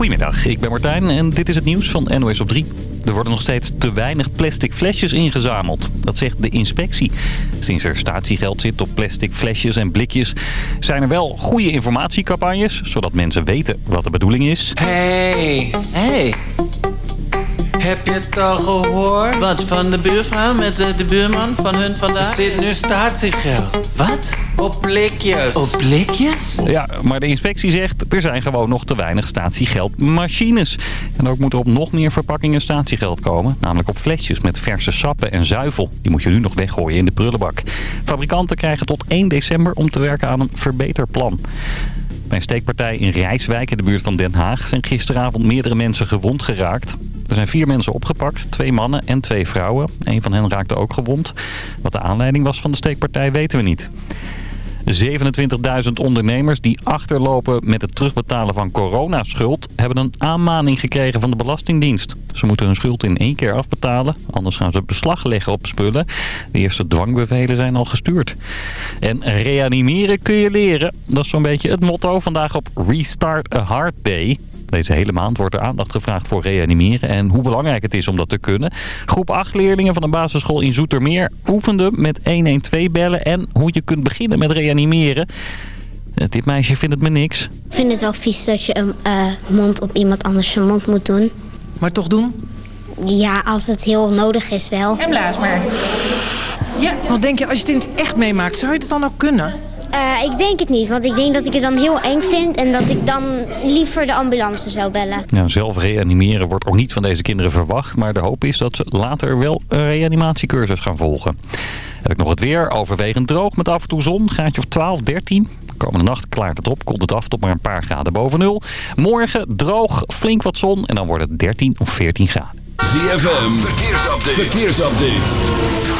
Goedemiddag, ik ben Martijn en dit is het nieuws van NOS op 3. Er worden nog steeds te weinig plastic flesjes ingezameld. Dat zegt de inspectie. Sinds er statiegeld zit op plastic flesjes en blikjes... zijn er wel goede informatiecampagnes... zodat mensen weten wat de bedoeling is. Hey, Hey, heb je het al gehoord? wat van de buurvrouw met de, de buurman van hun Er vandaag? zit nu statiegeld Wat? op blikjes. Op blikjes? Ja, maar de inspectie zegt... er zijn gewoon nog te weinig statiegeldmachines. En ook moet er op nog meer verpakkingen statiegeld komen. Namelijk op flesjes met verse sappen en zuivel. Die moet je nu nog weggooien in de prullenbak. Fabrikanten krijgen tot 1 december om te werken aan een verbeterplan. Bij een steekpartij in Rijswijk in de buurt van Den Haag... zijn gisteravond meerdere mensen gewond geraakt. Er zijn vier mensen opgepakt, twee mannen en twee vrouwen. Een van hen raakte ook gewond. Wat de aanleiding was van de steekpartij weten we niet. 27.000 ondernemers die achterlopen met het terugbetalen van coronaschuld... hebben een aanmaning gekregen van de Belastingdienst. Ze moeten hun schuld in één keer afbetalen. Anders gaan ze beslag leggen op spullen. De eerste dwangbevelen zijn al gestuurd. En reanimeren kun je leren. Dat is zo'n beetje het motto vandaag op Restart a Heart Day. Deze hele maand wordt er aandacht gevraagd voor reanimeren en hoe belangrijk het is om dat te kunnen. Groep 8 leerlingen van een basisschool in Zoetermeer oefenden met 112 bellen en hoe je kunt beginnen met reanimeren. Eh, Dit meisje vindt het me niks. Ik vind het wel vies dat je een eh, mond op iemand anders zijn mond moet doen. Maar toch doen? Ja, als het heel nodig is wel. En blaas maar. Ja. Wat denk je, als je het in het echt meemaakt, zou je het dan ook kunnen? Eh, ik denk het niet, want ik denk dat ik het dan heel eng vind... en dat ik dan liever de ambulance zou bellen. Nou, zelf reanimeren wordt ook niet van deze kinderen verwacht. Maar de hoop is dat ze later wel een reanimatiecursus gaan volgen. Heb ik nog het weer. Overwegend droog met af en toe zon. Gaatje of 12, 13. Komende nacht klaart het op. Komt het af tot maar een paar graden boven nul. Morgen droog, flink wat zon. En dan wordt het 13 of 14 graden. ZFM, verkeersupdate. verkeersupdate.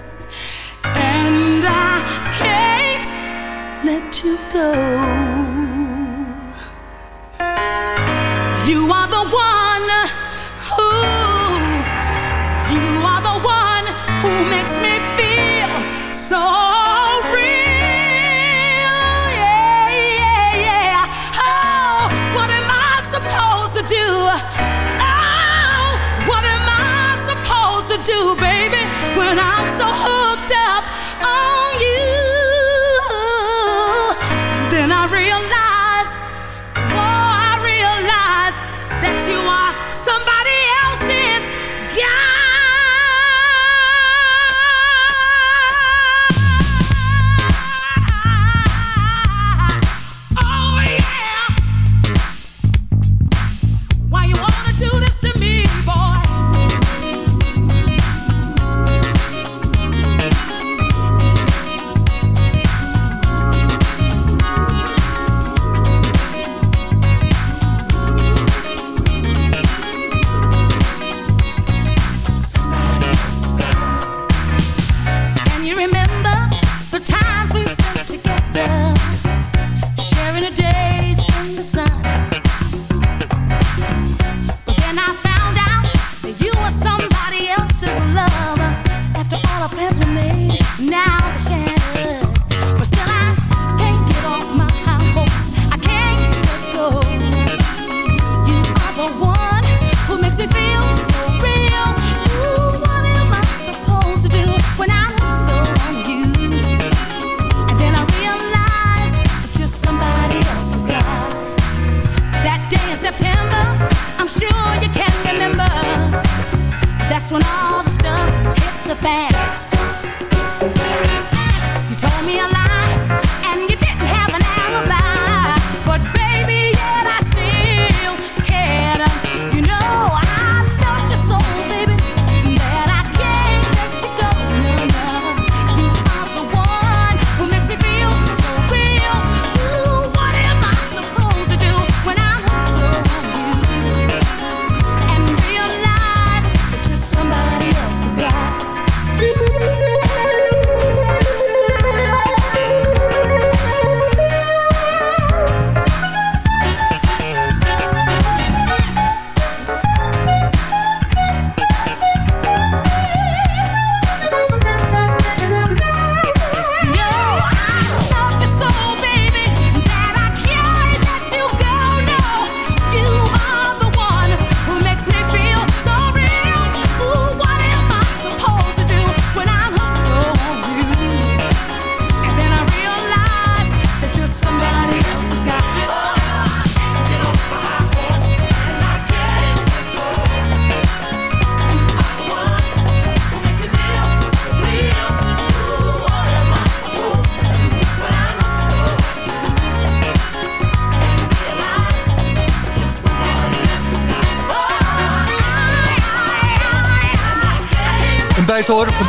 you go. You are the one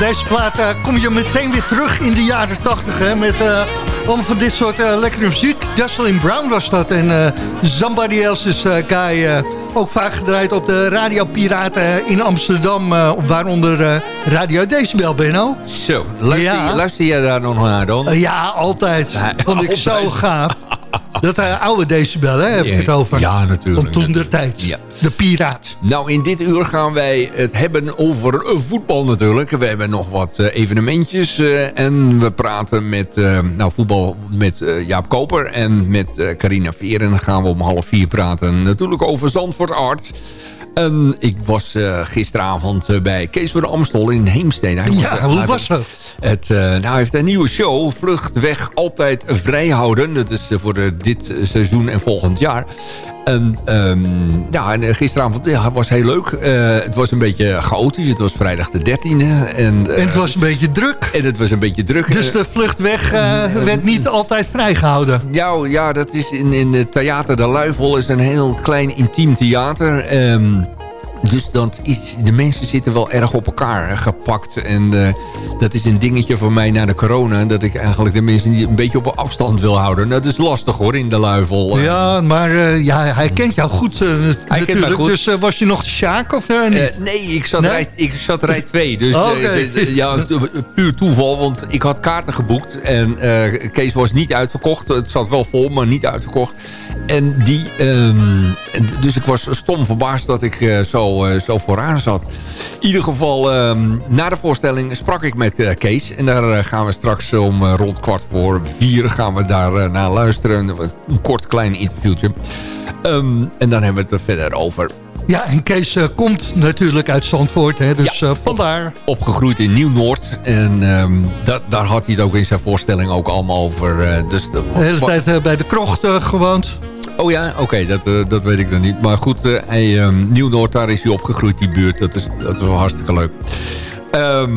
deze plaat eh, kom je meteen weer terug in de jaren 80 hè, met eh, allemaal van dit soort eh, lekkere muziek. Jocelyn Brown was dat en Somebody Else's Guy. ook vaak gedraaid op de radiopiraten in Amsterdam, waaronder Radio Decibel, Benno. Zo, luister, Ja. luister jij daar nog naar dan? Ja, altijd. Ja, Vond ik zo gaaf. Dat eh, oude Decibel, hè, heb ik het over. Ja, natuurlijk. Van toen der tijd. Ja. De piraat. Nou, in dit uur gaan wij het hebben over eh, voetbal natuurlijk. We hebben nog wat eh, evenementjes. en we praten met nou, voetbal met Jaap Koper en met Carina Veer. En dan gaan we om half vier praten natuurlijk over Zandvoort Art. En ik was eh, gisteravond eh, bij Kees van de Amstel in Heemstede. Hij Ja, hij hoe was dat? Het, eh, nou, hij heeft een nieuwe show, Vluchtweg Altijd Vrijhouden. Dat is eh, voor dit seizoen en volgend jaar. En, ehm, ja, en eh, gisteravond ja, was heel leuk. Eh, het was een beetje chaotisch. Het was vrijdag de 13e. En, eh, En het was een beetje druk. en het was een beetje druk. Dus Eh, de vlucht weg eh, werd niet altijd vrijgehouden. ja, ja, dat is in, in het Theater de Luifel is een heel klein intiem theater. Ehm, dus dat is, de mensen zitten wel erg op elkaar gepakt. En eh, dat is een dingetje voor mij na de corona. Dat ik eigenlijk de mensen niet een beetje op een afstand wil houden. Nou, Dat is lastig hoor, in de Luifel. Eh, Ja, maar eh, ja, hij kent jou goed eh, nat- mij goed. Dus was je nog de Sjaak of niet? Nee, ik zat, Nee? Rij, ik zat rij 2. Dus Oh, ja, puur toeval. Want ik had kaarten geboekt. En Kees was niet uitverkocht. Het zat wel vol, maar niet uitverkocht. En die, ehm, dus ik was stom verbaasd dat ik eh, zo, eh, zo vooraan zat. In ieder geval, ehm, na de voorstelling sprak ik met eh, Kees. En daar gaan we straks om rond kwart voor vier gaan we daar naar luisteren. Een kort klein interviewtje. Ehm, en dan hebben we het er verder over. Ja, en Kees eh, komt natuurlijk uit Zandvoort. Hè, dus Ja. eh, vandaar. opgegroeid in Nieuw-Noord. En ehm, dat, daar had hij het ook in zijn voorstelling ook allemaal over. eh, dus de, De hele tijd bij de krocht gewoond. Oh ja, oké, dat, dat weet ik dan niet. Maar goed, eh, ehm, Nieuw-Noord, daar is hij opgegroeid, die buurt. Dat is, dat is wel hartstikke leuk. Ehm,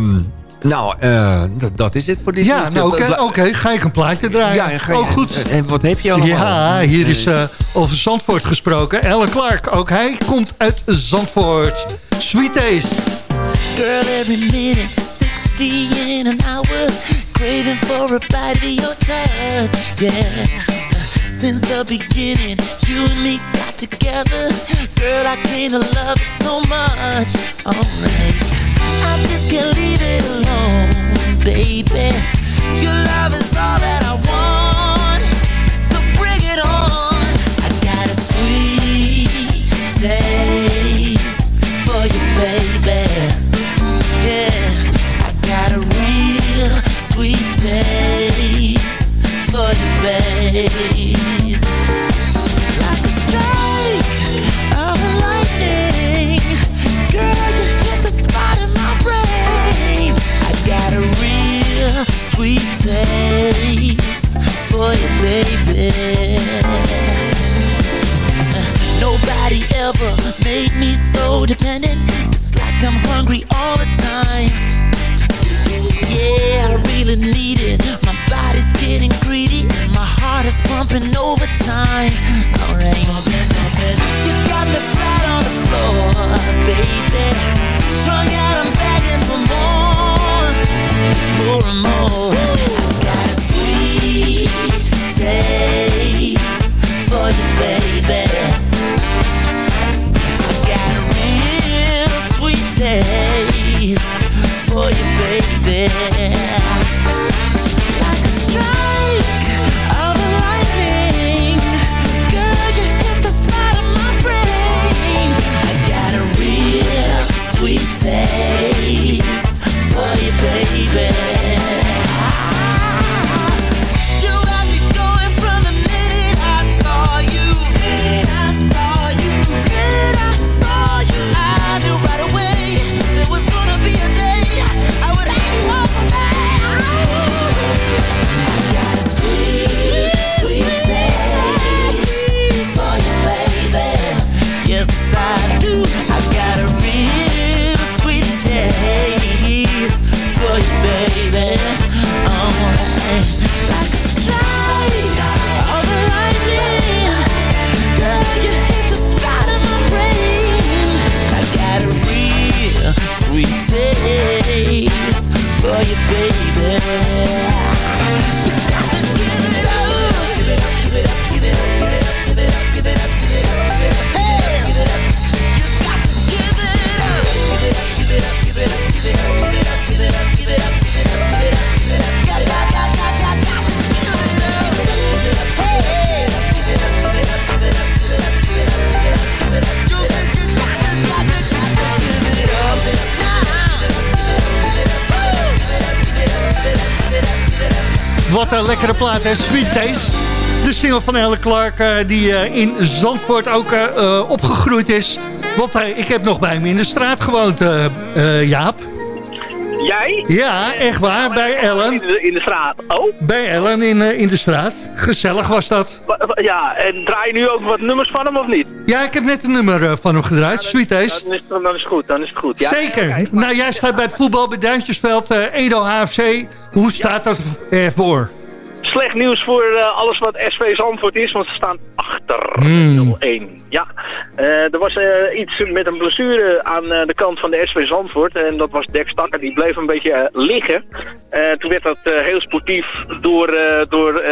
nou, eh, dat- is het voor dit Ja, nou, oké, La- oké, ga ik een plaatje draaien. Ja, en ga je, oh, goed. eh, En wat heb je allemaal? Ja, hier is eh, over Zandvoort gesproken. Ellen Clark, ook hij komt uit Zandvoort. Sweet Taste. Girl, every minute, 60 in an hour. Craving for a bite of your touch, yeah. Since the beginning, you and me got together. Girl, I came to love it so much. Alright, I just can't leave it alone, baby. Hè? Sweet Taste. De single van Elle Clark, eh, die eh, in Zandvoort ook eh, opgegroeid is. Want ik heb nog bij me in de straat gewoond, Jaap. Jij? Ja, echt waar, bij Ellen. In de, in de straat. Oh? Bij Ellen in, in de straat. Gezellig was dat. Ja, en draai je nu ook wat nummers van hem of niet? Ja, ik heb net een nummer van hem gedraaid, Sweet Taste. Dan is, het- dan is het goed, dan is het goed. Ja, Zeker. Nou, jij staat bij het voetbal bij Duintjesveld, Edo HFC. Hoe staat dat ervoor? Slecht nieuws voor eh, alles wat SV Zandvoort is, want ze staan achter Hmm. 0-1. Ja, Eh, er was eh, iets met een blessure aan de kant van de SV Zandvoort. En dat was Dex Stakker, die bleef een beetje liggen. Toen werd dat heel sportief door, door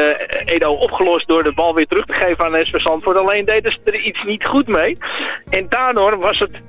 Edo opgelost door de bal weer terug te geven aan SV Zandvoort. Alleen deden ze er iets niet goed mee. En daardoor was het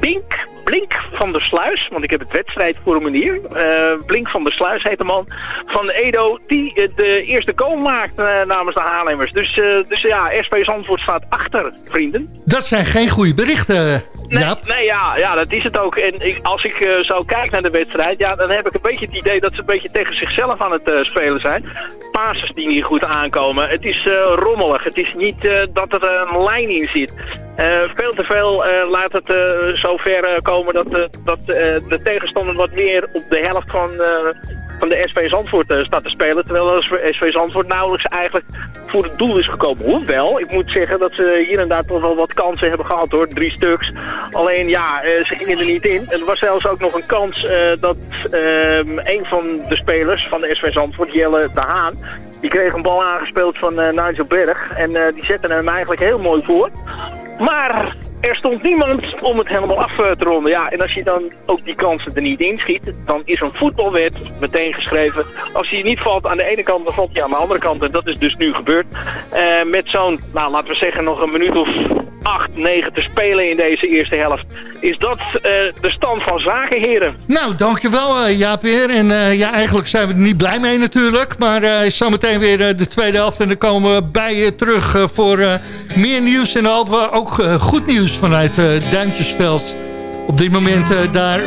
Bink, Blink van der Sluis, want ik heb het wedstrijdformulier. Eh Blink van der Sluis heet de man van Edo, die eh, de eerste goal maakt eh, namens de Haarlemmers. Dus, dus ja, SV Zandvoort staat achter, vrienden. Dat zijn geen goede berichten, Nee, Jaap. nee ja, ja, dat is het ook. En ik, als ik zo kijk naar de wedstrijd, ja, dan heb ik een beetje het idee dat ze een beetje tegen zichzelf aan het spelen zijn. Passes die niet goed aankomen. Het is rommelig. Het is niet dat er een lijn in zit. Eh, veel te veel eh, laat het eh, zo ver eh, komen dat, dat de tegenstander wat meer op de helft van, van de SV Zandvoort staat te spelen. Terwijl de SV Zandvoort nauwelijks eigenlijk voor het doel is gekomen. Hoewel, ik moet zeggen dat ze hier daar toch wel wat kansen hebben gehad hoor. Drie stuks. Alleen ja, ze gingen er niet in. Er was zelfs ook nog een kans dat ehm, een van de spelers van de SV Zandvoort, Jelle de Haan, die kreeg een bal aangespeeld van Nigel Berg. En die zette hem eigenlijk heel mooi voor. Maar er stond niemand om het helemaal af eh, te ronden. Ja, en als je dan ook die kansen er niet inschiet, dan is een voetbalwet meteen geschreven. Als hij niet valt aan de ene kant, dan valt hij aan de andere kant. En dat is dus nu gebeurd. Eh, met zo'n, nou laten we zeggen, nog een minuut of acht, negen te spelen in deze eerste helft. Is dat eh, de stand van zaken, heren? Nou, dankjewel uh, Jaap weer. En ja, eigenlijk zijn we er niet blij mee natuurlijk. Maar uh, zometeen weer de tweede helft. En dan komen we bij je terug voor meer nieuws. En hopen we ook goed nieuws vanuit Duintjesveld. Op dit moment daar 0-1.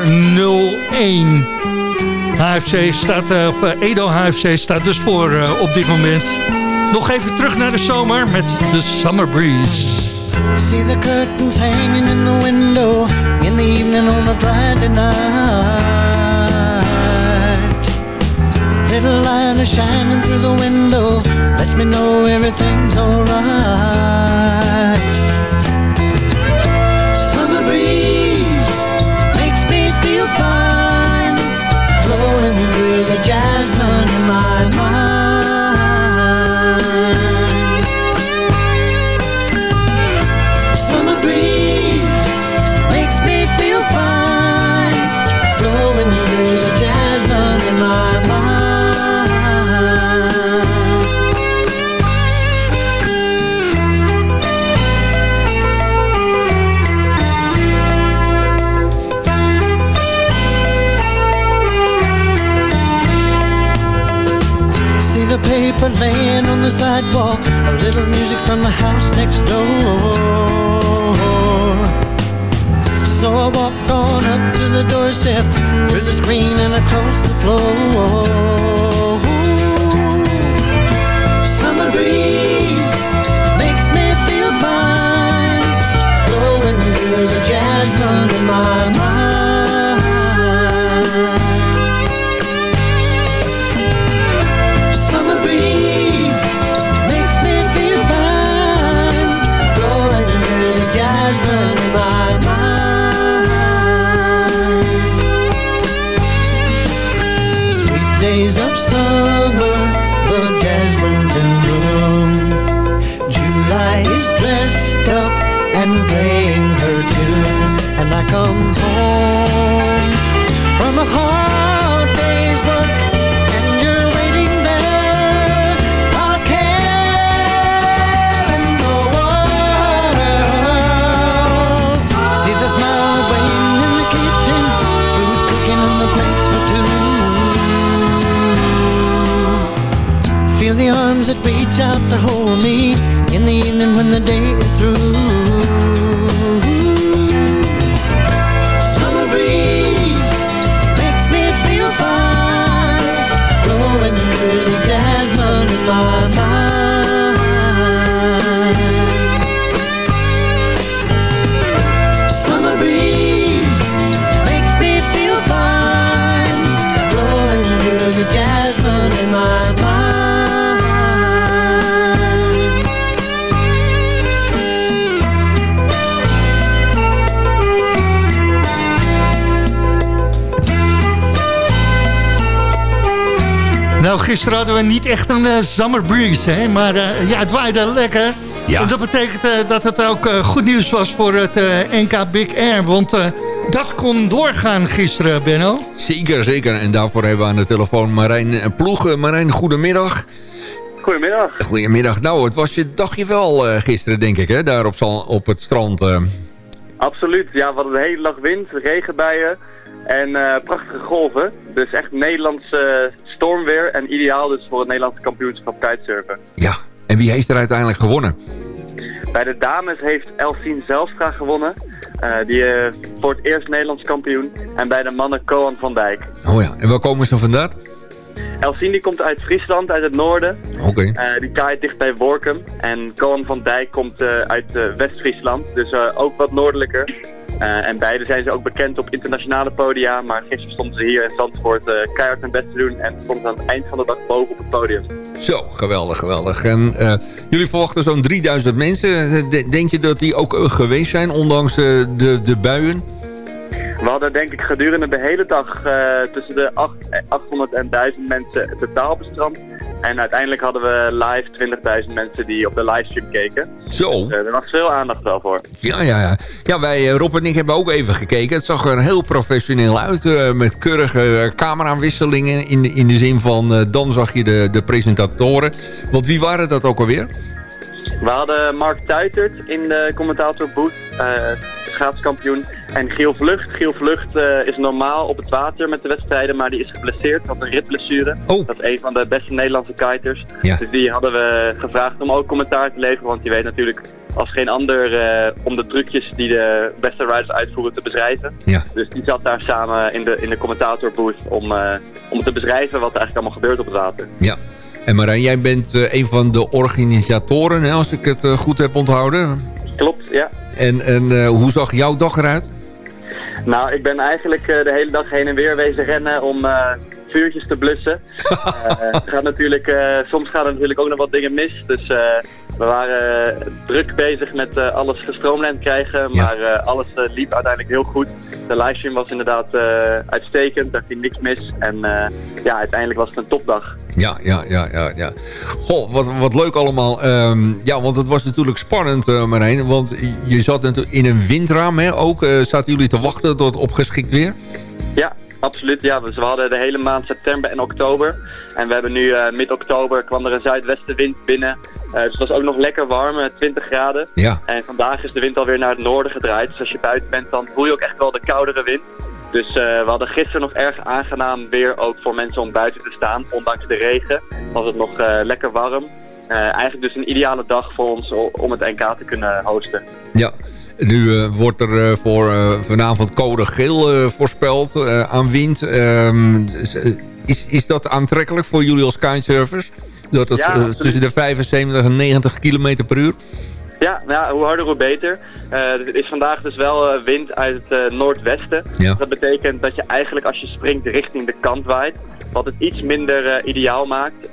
HFC staat, of Edo HFC staat dus voor op dit moment. Nog even terug naar de zomer met de Summer Breeze. See the curtains hanging in the window in the evening on a Friday night. Little light is shining through the window, lets me know everything's alright. The floor. The arms that reach out to hold me in the evening when the day is through. Nou, gisteren hadden we niet echt een eh, summer breeze, hè? maar eh, ja, het waaide lekker. Ja. En dat betekent eh, dat het ook eh, goed nieuws was voor het eh, NK Big Air. Want eh, dat kon doorgaan gisteren, Benno. Zeker, zeker. En daarvoor hebben we aan de telefoon Marijn Ploeg. Marijn, goedemiddag. Goedemiddag. Goedemiddag. Nou, het was je dagje wel eh, gisteren, denk ik, hè? Daar op, Zal- op het strand. eh. Absoluut. Ja, we hadden de hele dag wind, regenbuien en eh, prachtige golven. Dus echt Nederlands eh, stormweer en ideaal dus voor het Nederlandse kampioenschap kitesurfen. Ja, en wie heeft er uiteindelijk gewonnen? Bij de dames heeft Elsien Zelstra gewonnen. Eh, die voor het eerst Nederlands kampioen. En bij de mannen Koan van Dijk. Oh ja, en waar komen ze vandaan? Elsien die komt uit Friesland, uit het noorden. Oké. Eh, die kite dicht bij Workum. En Koan van Dijk komt eh, uit eh, West-Friesland, dus ook wat noordelijker. En beide zijn ze ook bekend op internationale podia. Maar gisteren stonden ze hier in Zandvoort keihard hun best te doen. En stonden ze aan het eind van de dag boven op het podium. Zo, geweldig, geweldig. En jullie verwachten zo'n 3000 mensen. De- Denk je dat die ook geweest zijn, ondanks de, de buien? We hadden denk ik gedurende de hele dag eh, tussen de 8, 800 en 1000 mensen totaal op het strand. En uiteindelijk hadden we live 20.000 mensen die op de livestream keken. Zo. Dus, eh, er was veel aandacht wel voor. Ja, ja, ja. Ja, wij, eh, Rob en ik hebben ook even gekeken. Het zag er heel professioneel uit. eh, met keurige eh, camerawisselingen. In, de- in de zin van, eh, dan zag je de, de presentatoren. Want wie waren dat ook alweer? We hadden Mark Tuitert in de commentatorbooth, eh schaatskampioen. En Giel Vlucht. Giel Vlucht eh, is normaal op het water met de wedstrijden, maar die is geblesseerd. Had een ritblessure. Oh. Dat is een van de beste Nederlandse kiters. Ja. Dus die hadden we gevraagd om ook commentaar te leveren. Want die weet natuurlijk als geen ander eh, om de trucjes die de beste riders uitvoeren te beschrijven. Ja. Dus die zat daar samen in de, in de commentatorbooth om, eh, om te beschrijven wat er eigenlijk allemaal gebeurt op het water. Ja. En Marijn, jij bent een van de organisatoren, hè, als ik het goed heb onthouden. Klopt, ja. En, en hoe zag jouw dag eruit? Nou, ik ben eigenlijk eh, de hele dag heen en weer wezen rennen om eh, vuurtjes te blussen. Eh, gaat natuurlijk, soms gaan er natuurlijk ook nog wat dingen mis. Dus we waren eh, druk bezig met eh, alles gestroomlijnd krijgen. Maar eh, alles liep uiteindelijk heel goed. De livestream was inderdaad uitstekend. Daar ging niks mis. En ja, uiteindelijk was het een topdag. Ja, ja, ja, ja. ja. Goh, wat, wat leuk allemaal. Ehm, ja, want het was natuurlijk spannend, eh, Marijn. Want je zat natuurlijk in een windraam, hè, ook. Zaten jullie te wachten tot op geschikt weer? Ja, absoluut. Ja, dus we hadden de hele maand september en oktober. En we hebben nu eh, mid-oktober kwam er een zuidwestenwind binnen. Eh, dus het was ook nog lekker warm, eh, 20 graden. Ja. En vandaag is de wind alweer naar het noorden gedraaid. Dus als je buiten bent, dan voel je ook echt wel de koudere wind. Dus eh, we hadden gisteren nog erg aangenaam weer ook voor mensen om buiten te staan. Ondanks de regen was het nog eh, lekker warm. Eh, eigenlijk dus een ideale dag voor ons om het NK te kunnen hosten. Ja. Nu eh, wordt er eh, voor eh, vanavond code geel voorspeld aan wind. Ehm, is, is dat aantrekkelijk voor jullie als kitesurfers? Dat het Ja, tussen de 75 en 90 km per uur? Ja, nou ja, hoe harder hoe beter. Het is vandaag dus wel wind uit het noordwesten. Ja. Dat betekent dat je eigenlijk als je springt richting de kant waait. Wat het iets minder ideaal maakt.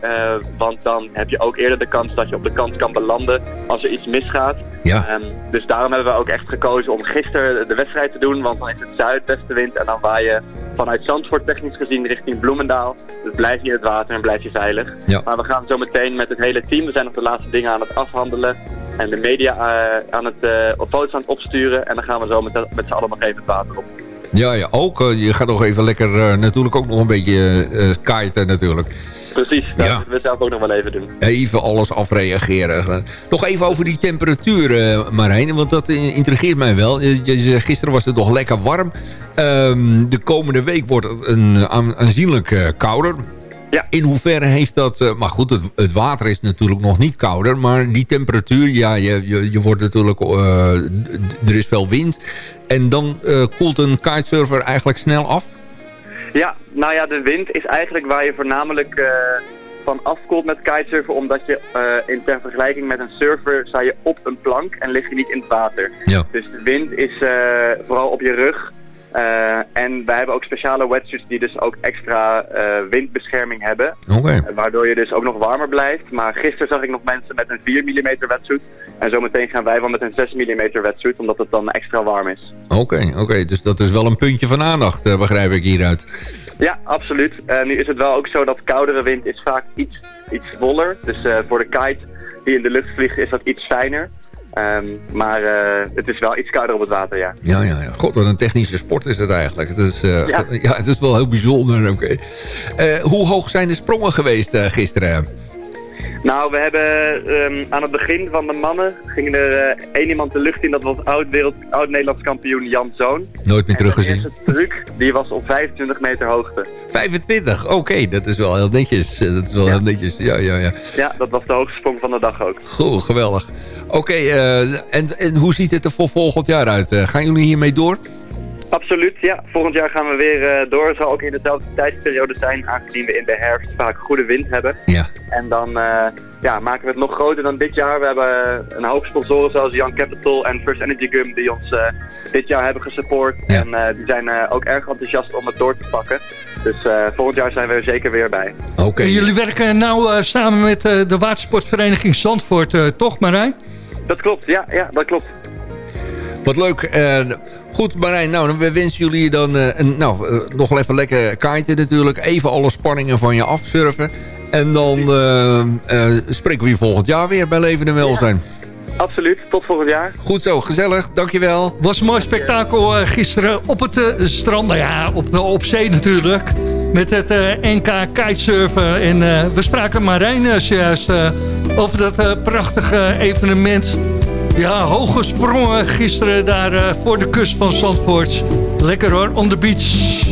Want dan heb je ook eerder de kans dat je op de kant kan belanden als er iets misgaat. Ja. Ehm, dus daarom hebben we ook echt gekozen om gisteren de wedstrijd te doen. Want dan is het zuidwestenwind en dan waai je vanuit Zandvoort technisch gezien richting Bloemendaal. Dus blijf je in het water en blijf je veilig. Ja. Maar we gaan zo meteen met het hele team. We zijn nog de laatste dingen aan het afhandelen. En de media eh, aan het, eh, op foto's aan het opsturen. En dan gaan we zo met, met z'n allen nog even het water op. Ja, ja ook. eh, je gaat nog even lekker eh, natuurlijk ook nog een beetje eh kiten natuurlijk. Precies, dat Ja. willen we zelf ook nog wel even doen. Even alles afreageren. Nog even over die temperatuur, Marijn. Want dat intrigeert mij wel. Gisteren was het nog lekker warm. Ehm, de komende week wordt het een, aan- aanzienlijk kouder. Ja. In hoeverre heeft dat... eh, maar goed, het, het water is natuurlijk nog niet kouder. Maar die temperatuur, ja, je, je, je wordt natuurlijk... eh, er is veel wind. En dan eh, koelt een kitesurfer eigenlijk snel af. Ja, nou ja, de wind is eigenlijk waar je voornamelijk van afkoelt met kitesurfen. Omdat je in ter vergelijking met een surfer sta je op een plank en lig je niet in het water. Ja. Dus de wind is vooral op je rug. Eh, en wij hebben ook speciale wetsuits die dus ook extra eh, windbescherming hebben. Eh, Waardoor je dus ook nog warmer blijft. Maar gisteren zag ik nog mensen met een 4 mm wetsuit. En zometeen gaan wij wel met een 6 mm wetsuit, omdat het dan extra warm is. Oké, oké. dus dat is wel een puntje van aandacht, begrijp ik hieruit. Ja, absoluut. Nu is het wel ook zo dat koudere wind is vaak iets, iets voller. Dus voor de kite die in de lucht vliegt is dat iets fijner. Ehm, maar eh, het is wel iets kouder op het water, ja. Ja, ja, ja. God, wat een technische sport is het eigenlijk. Het is, eh, ja. Ja. het is wel heel bijzonder. Eh, hoe hoog zijn de sprongen geweest gisteren? Nou, we hebben ehm, aan het begin van de mannen ging er eh, één iemand de lucht in. Dat was oud-Nederlands kampioen Jan Zoon. Nooit meer En teruggezien. De eerste truc, die was op 25 meter hoogte. 25, oké. dat is wel heel netjes. Eh, Dat is wel heel netjes. Ja, ja, ja. Ja, dat was de hoogste sprong van de dag ook. Goed, geweldig. Oké, eh, en, en hoe ziet het er voor volgend jaar uit? Gaan jullie hiermee door? Absoluut, ja. Volgend jaar gaan we weer eh, door. Het zal ook in dezelfde tijdsperiode zijn, aangezien we in de herfst vaak goede wind hebben. Ja. En dan eh, ja, maken we het nog groter dan dit jaar. We hebben een hoop sponsoren zoals Young Capital en First Energy Gum die ons eh, dit jaar hebben gesupport. En eh, die zijn eh, ook erg enthousiast om het door te pakken. Dus eh, volgend jaar zijn we er zeker weer bij. Oké. En jullie werken nou eh, samen met eh, de watersportvereniging Zandvoort, eh, toch Marijn? Dat klopt, ja, ja dat klopt. Wat leuk. Eh, goed, Marijn. Nou, we wensen jullie dan eh, een, nou, eh, nog wel even lekker kiten natuurlijk. Even alle spanningen van je afsurfen. En dan eh, eh, spreken we je volgend jaar weer bij Leven en Welzijn. Absoluut, tot volgend jaar. Goed zo, gezellig. Dankjewel. Was een mooi spektakel eh, gisteren op het strand. Nou ja, op, op zee natuurlijk. Met het NK kitesurfen. En eh, we spraken Marijn zojuist eh, over dat prachtige evenement. Ja, hoge sprongen gisteren daar eh, voor de kust van Zandvoort. Lekker hoor, on the beach.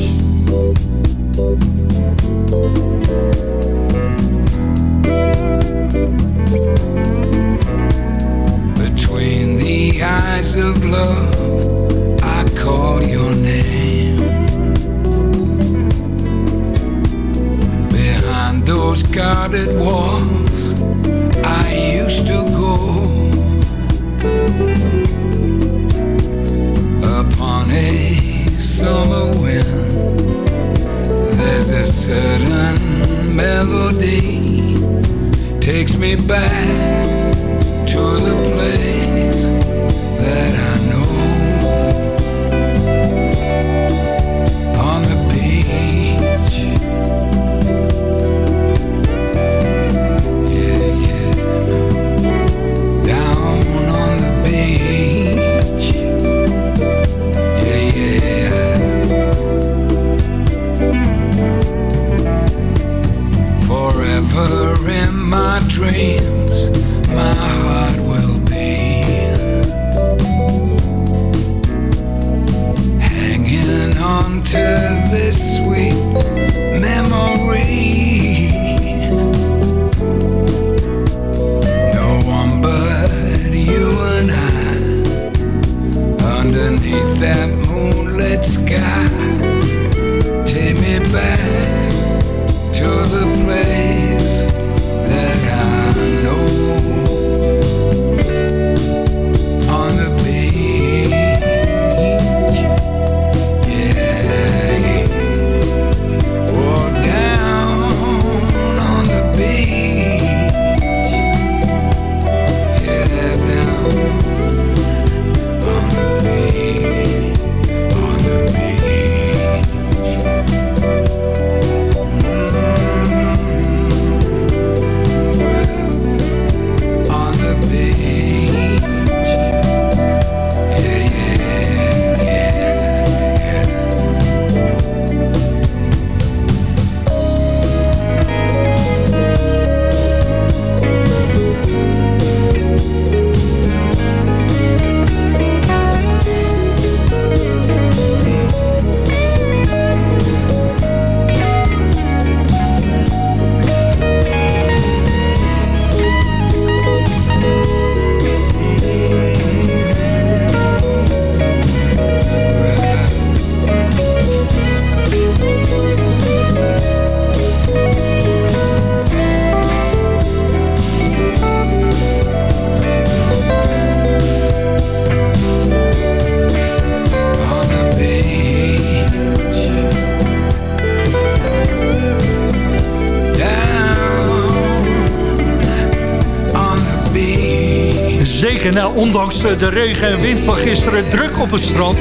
De regen en wind van gisteren druk op het strand.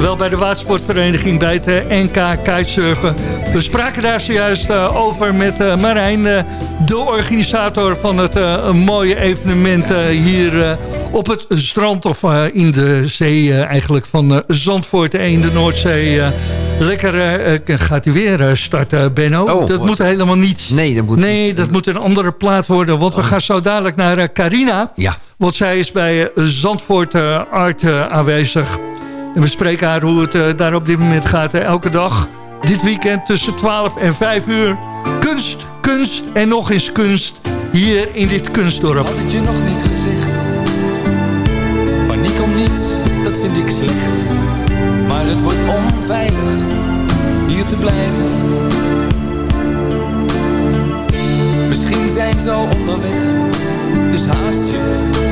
Wel bij de watersportvereniging bij het eh, NK Kitesurfen. We spraken daar zojuist eh, over met eh, Marijn, de organisator van het mooie evenement hier op het strand of in de zee eigenlijk van Zandvoort in de Noordzee. lekker gaat hij weer starten, Benno. Oh, dat wat- moet helemaal niet. Nee, dat moet Nee, dat moet een andere plaat worden. Want we gaan zo dadelijk naar Carina. Ja. Want zij is bij eh, Zandvoort eh, Art eh, aanwezig. En we spreken haar hoe het daar op dit moment gaat. elke dag, dit weekend tussen 12 en 5 uur. Kunst, kunst en nog eens kunst. Hier in dit kunstdorp. Had het je nog niet gezegd. Paniek om niets, dat vind ik slecht. Maar het wordt onveilig hier te blijven. Misschien zijn ze al onderweg, dus haast je,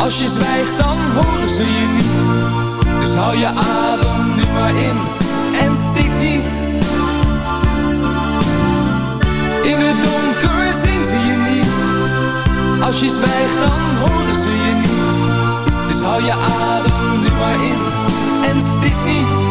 Als je zwijgt dan horen ze je niet. Dus hou je adem nu maar in en stik niet. In het donker zien ze je niet. Als je zwijgt dan horen ze je niet. Dus hou je adem nu maar in en stik niet.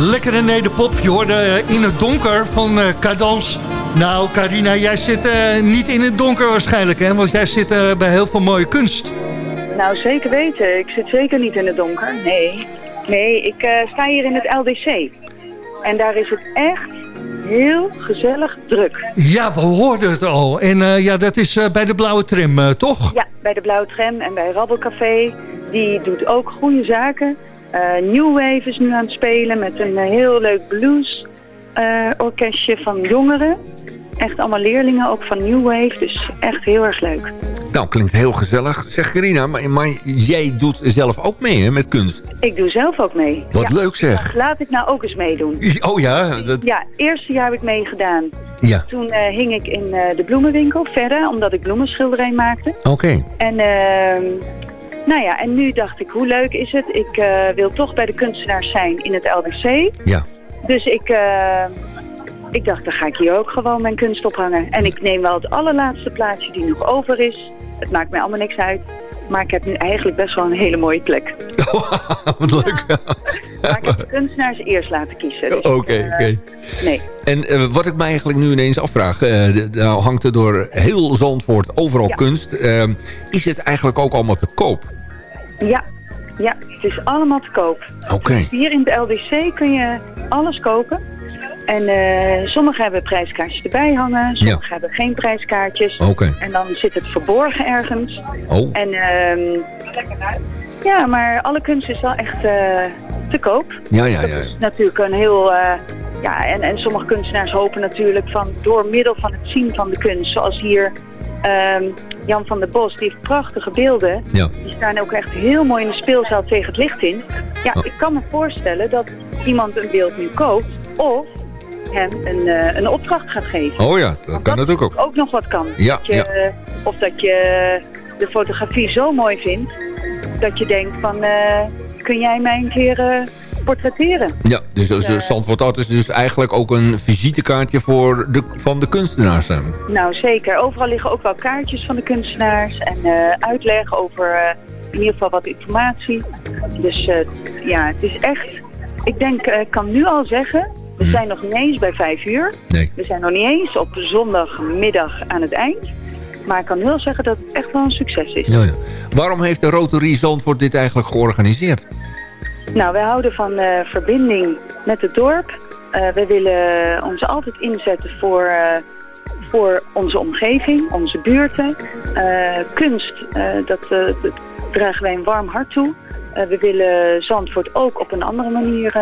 Lekkere nederpop. Je hoorde eh, in het donker van eh Cadans. Nou, Carina, jij zit eh, niet in het donker waarschijnlijk, hè? Want jij zit eh, bij heel veel mooie kunst. Nou, zeker weten. Ik zit zeker niet in het donker. Nee. Nee, ik eh, sta hier in het LDC. En daar is het echt heel gezellig druk. Ja, we hoorden het al. En ja, dat is bij de blauwe tram, toch? Ja, bij de Blauwe Tram en bij Rabbelcafé. Die doet ook goede zaken. New Wave is nu aan het spelen met een heel leuk blues eh, orkestje van jongeren. Echt allemaal leerlingen, ook van New Wave. Dus echt heel erg leuk. Nou, klinkt heel gezellig. Zeg Carina, maar, maar jij doet zelf ook mee hè, met kunst. Ik doe zelf ook mee. Wat leuk zeg. Laat ik nou ook eens meedoen. Oh ja, dat, Ja, eerste jaar heb ik meegedaan. Ja. Toen eh, hing ik in eh, de bloemenwinkel verder, omdat ik bloemenschilderij maakte. oké. En, ehm, nou ja, en nu dacht ik, hoe leuk is het? Ik wil toch bij de kunstenaars zijn in het LDC. Ja. Dus ik, eh, ik dacht, dan ga ik hier ook gewoon mijn kunst ophangen. En ik neem wel het allerlaatste plaatsje die nog over is. Het maakt mij allemaal niks uit. Maar ik heb nu eigenlijk best wel een hele mooie plek. Wat leuk. Maar ik heb de kunstenaars eerst laten kiezen. Dus, Oké, eh, oké. Nee. En eh, wat ik me eigenlijk nu ineens afvraag... nou hangt er door heel Zandvoort overal Ja. kunst. eh, is het eigenlijk ook allemaal te koop? Ja, ja, het is allemaal te koop. Oké. Hier in de LDC kun je alles kopen. En eh sommigen hebben prijskaartjes erbij hangen, sommigen hebben geen prijskaartjes. Oké. En dan zit het verborgen ergens. Oh. En ehm, ja, maar alle kunst is wel echt eh, te koop. Ja, ja, ja. Natuurlijk een heel... eh, ja, en, en sommige kunstenaars hopen natuurlijk van door middel van het zien van de kunst, zoals hier ehm, Jan van der Bos, die heeft prachtige beelden. Ja. Die staan ook echt heel mooi in de speelzaal tegen het licht in. Ja, Oh. ik kan me voorstellen dat iemand een beeld nu koopt of hem een, eh, een opdracht gaat geven. Oh ja, dat kan natuurlijk ook. Ook nog wat kan. Ja, Dat je, ja. Of dat je de fotografie zo mooi vindt dat je denkt van eh, kun jij mij een keer eh, portretteren? Ja, dus, dus Eh. Zandvoort Art is dus eigenlijk ook een visitekaartje voor de, van de kunstenaars. Nou zeker, overal liggen ook wel kaartjes van de kunstenaars en eh, uitleg over eh, in ieder geval wat informatie. Dus ja, het is echt... Ik denk, ik kan nu al zeggen, we zijn nog niet eens bij vijf uur. Nee. We zijn nog niet eens op zondagmiddag aan het eind. Maar ik kan al zeggen dat het echt wel een succes is. Ja, ja. Waarom heeft de Rotary Zandvoort dit eigenlijk georganiseerd? Nou, wij houden van eh, verbinding met het dorp. Eh, we willen ons altijd inzetten voor, eh, voor onze omgeving, onze buurten. Kunst, dat, dat dragen wij een warm hart toe. We willen Zandvoort ook op een andere manier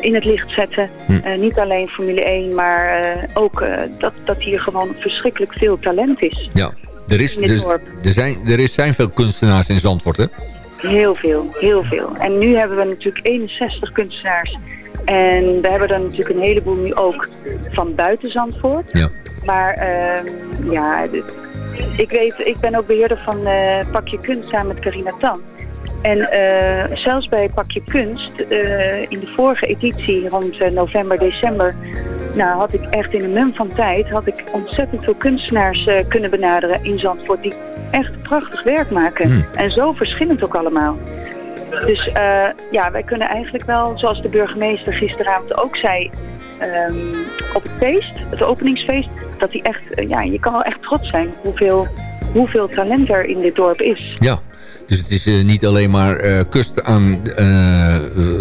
in het licht zetten. Eh, niet alleen Formule 1, maar ook dat, dat hier gewoon verschrikkelijk veel talent is. Ja, er, is, dus, dorp. er, zijn, er is, zijn veel kunstenaars in Zandvoort, hè? Heel veel, heel veel. En nu hebben we natuurlijk 61 kunstenaars. En we hebben er natuurlijk een heleboel nu ook van buiten Zandvoort. Ja. Maar ehm, ja, ik weet, ik ben ook beheerder van eh, Pakje Kunst samen met Carina Tan. En eh, zelfs bij Pakje Kunst, eh, in de vorige editie rond eh, november, december... Nou, had ik echt in een mum van tijd, had ik ontzettend veel kunstenaars kunnen benaderen in Zandvoort... die echt prachtig werk maken. Hmm. En zo verschillend ook allemaal. Dus ja, wij kunnen eigenlijk wel, zoals de burgemeester gisteravond ook zei... ehm, op het feest, het openingsfeest, dat hij echt, ja, je kan wel echt trots zijn hoeveel, hoeveel talent er in dit dorp is. Ja. Dus het is eh, niet alleen maar eh, kust aan, eh,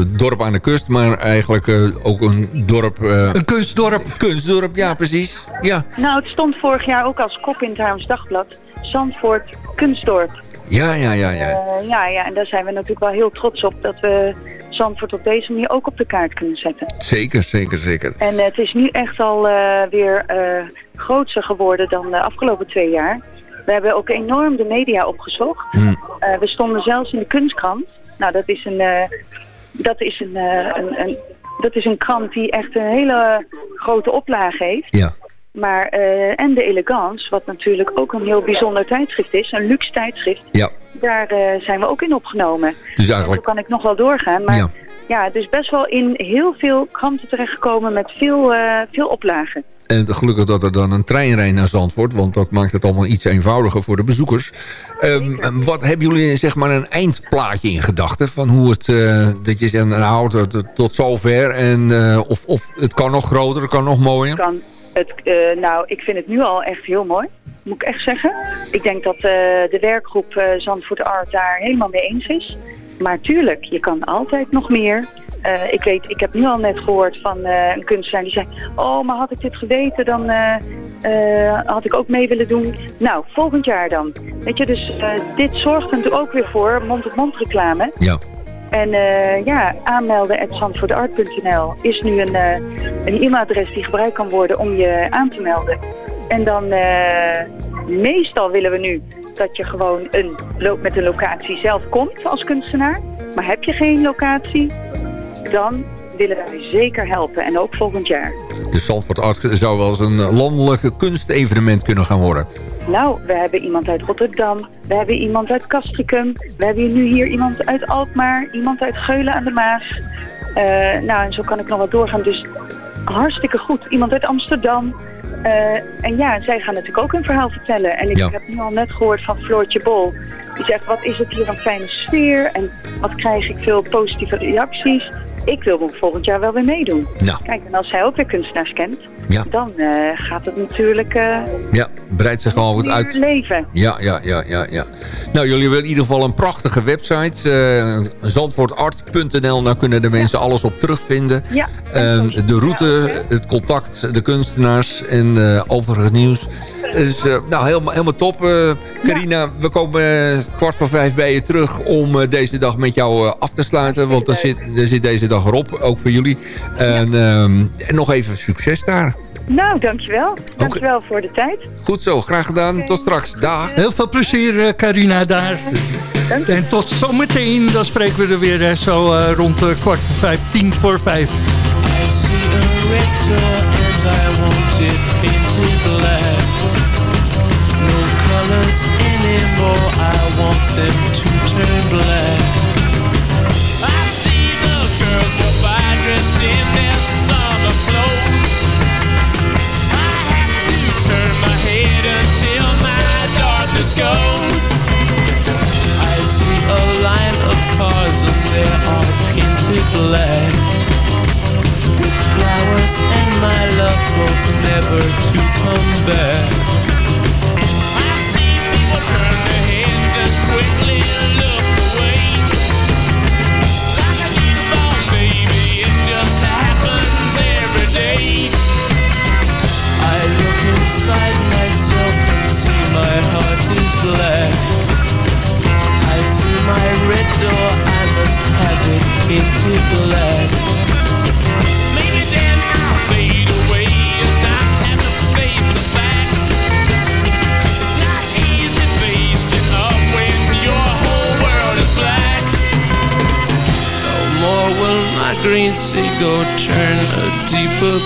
dorp aan de kust, maar eigenlijk eh, ook een dorp... een kunstdorp. Kunstdorp, ja precies. Ja, Nou, het stond vorig jaar ook als kop in het Haarlems Dagblad. Zandvoort Kunstdorp. ja, ja, ja. ja. Eh, ja, ja, en daar zijn we natuurlijk wel heel trots op dat we Zandvoort op deze manier ook op de kaart kunnen zetten. Zeker, zeker, zeker. En het is nu echt al eh, weer eh groter geworden dan de afgelopen twee jaar. We hebben ook enorm de media opgezocht. Eh, we stonden zelfs in de kunstkrant. Nou, dat is een, eh, dat is een, eh, een, een, dat is een krant die echt een hele grote oplage heeft. Ja. Maar, eh, en de Elegance, wat natuurlijk ook een heel bijzonder tijdschrift is, een luxe tijdschrift. Ja. Daar eh, zijn we ook in opgenomen. Dus Zo eigenlijk... kan ik nog wel doorgaan. Maar Ja. ja, het is best wel in heel veel kranten terechtgekomen met veel, eh, veel oplagen. En gelukkig dat er dan een trein rijdt naar Zandvoort... want dat maakt het allemaal iets eenvoudiger voor de bezoekers. Ehm, wat hebben jullie zeg maar een eindplaatje in gedachten? Van hoe het, eh, dat je zegt, nou, tot, tot zover. En, eh, of, of het kan nog groter, het kan nog mooier. Kan het, eh, nou, ik vind het nu al echt heel mooi, moet ik echt zeggen. Ik denk dat eh, de werkgroep eh, Zandvoort Art daar helemaal mee eens is. Maar tuurlijk, je kan altijd nog meer. Ik weet, ik heb nu al net gehoord van een kunstenaar die zei... Oh, maar had ik dit geweten, dan had ik ook mee willen doen. Nou, volgend jaar dan. Weet je, dus dit zorgt er ook weer voor mond-op-mond reclame. Ja. En eh, ja, aanmelden is nu een, eh, een e-mailadres die gebruikt kan worden om je aan te melden. En dan eh, meestal willen we nu dat je gewoon een, met een locatie zelf komt als kunstenaar. Maar heb je geen locatie, dan willen wij zeker helpen. En ook volgend jaar. Dus Zandvoort Art zou wel eens een landelijke kunstevenement kunnen gaan worden. Nou, we hebben iemand uit Rotterdam, we hebben iemand uit Castricum, we hebben nu hier iemand uit Alkmaar, iemand uit Geulen aan de Maas. Eh, nou, en zo kan ik nog wel doorgaan. Dus hartstikke goed. Iemand uit Amsterdam. Eh, en ja, zij gaan natuurlijk ook hun verhaal vertellen. En ik Ja. heb nu al net gehoord van Floortje Bol. Die zegt, wat is het hier een fijne sfeer? En wat krijg ik veel positieve reacties? Ik wil volgend jaar wel weer meedoen. Nou. Kijk, en als zij ook weer kunstenaars kent, Ja. dan eh, gaat het natuurlijk eh Ja, breidt zich al wat uit. leven. Ja, ja, ja, ja, ja. Nou, jullie hebben in ieder geval een prachtige website. eh zandvoortart.nl. Daar kunnen de mensen alles op terugvinden. Ja. Eh, de route, het contact, de kunstenaars en overig nieuws. Dus nou, helemaal, helemaal top. Carina, we komen kwart voor vijf bij je terug om deze dag met jou af te sluiten. Want er zit, er zit deze dag erop, ook voor jullie. En, ehm, en nog even succes daar. Nou, dankjewel. Dankjewel voor de tijd. Goed zo, graag gedaan. Tot straks. Dag. Heel veel plezier, eh, Carina, daar. En tot zometeen, dan spreken we er weer hè, zo eh, rond eh, kwart voor vijf, tien voor vijf. I see a red door and I want it painted black. No colors anymore, I want them to turn black. we're on into black.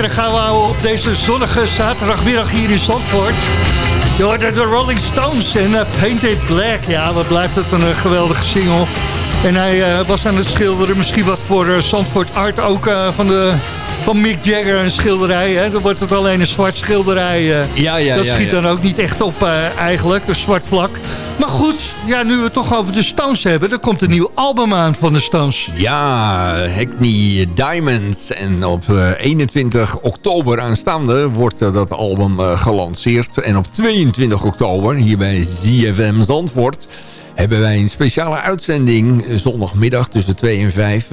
Lekkere gauw houden op deze zonnige zaterdagmiddag hier in Zandvoort. Je hoorde de Rolling Stones en uh, Painted Black. Ja, wat blijft het een uh, geweldige single. En hij uh, was aan het schilderen, misschien wat voor Zandvoort Art ook van, de, van Mick Jagger een schilderij. Hè? Dan wordt het alleen een zwart schilderij. ja, ja, dat ja, schiet ja. dan ook niet echt op eigenlijk, een zwart vlak. Maar goed, ja, nu we het toch over de Stones hebben... er komt een nieuw album aan van de Stones. Ja, Hackney Diamonds. En op uh, 21 oktober aanstaande wordt uh, dat album uh, gelanceerd. En op 22 oktober, hier bij ZFM Zandvoort... hebben wij een speciale uitzending, zondagmiddag tussen 2 en 5...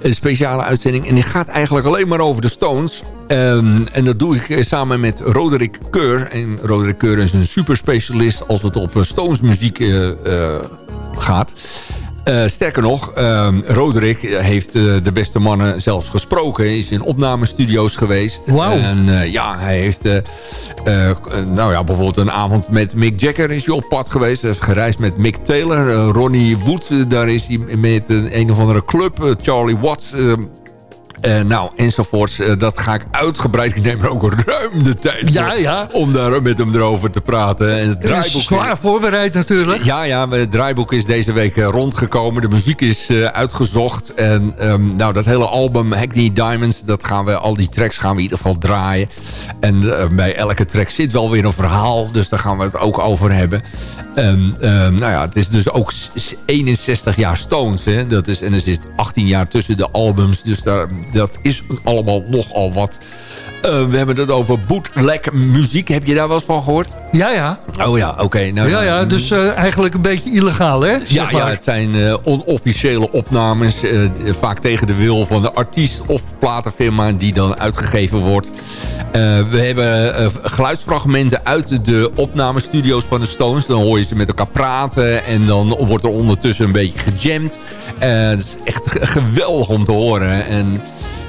een speciale uitzending. En die gaat eigenlijk alleen maar over de Stones. Um, en dat doe ik samen met Roderick Keur. En Roderick Keur is een superspecialist als het op Stones muziek uh, gaat. Uh, sterker nog, Roderick heeft de beste mannen zelfs gesproken. Is in opnamestudio's geweest. Wow. En ja, hij heeft nou ja, bijvoorbeeld een avond met Mick Jagger is hij op pad geweest. Hij heeft gereisd met Mick Taylor. Ronnie Wood, daar is hij met een, een of andere club. Charlie Watts... Uh, nou, enzovoorts. Uh, dat ga ik uitgebreid. Ik neem er ook ruim de tijd ja, ja. om daar met hem erover te praten. En het draaiboek is zwaar voorbereid natuurlijk. Ja, ja. Het draaiboek is deze week uh, rondgekomen. De muziek is uitgezocht. En um, nou, dat hele album Hackney Diamonds, dat gaan we, al die tracks gaan we in ieder geval draaien. En bij elke track zit wel weer een verhaal. Dus daar gaan we het ook over hebben. Um, um, nou ja, het is dus ook 61 jaar Stones. Hè? Dat is, en er zit 18 jaar tussen de albums. Dus daar, dat is allemaal nogal wat. Uh, we hebben het over bootleg muziek. Heb je daar wel eens van gehoord? Ja, ja. Oh ja, oké. Okay, nou, ja, ja, dus uh, eigenlijk een beetje illegaal, hè? Ja, ja het zijn uh, onofficiële opnames. vaak tegen de wil van de artiest of platenfirma die dan uitgegeven wordt. we hebben geluidsfragmenten uit de opnamestudio's van de Stones. Dan hoor je ze met elkaar praten en dan wordt er ondertussen een beetje gejamd. het is echt geweldig om te horen. En...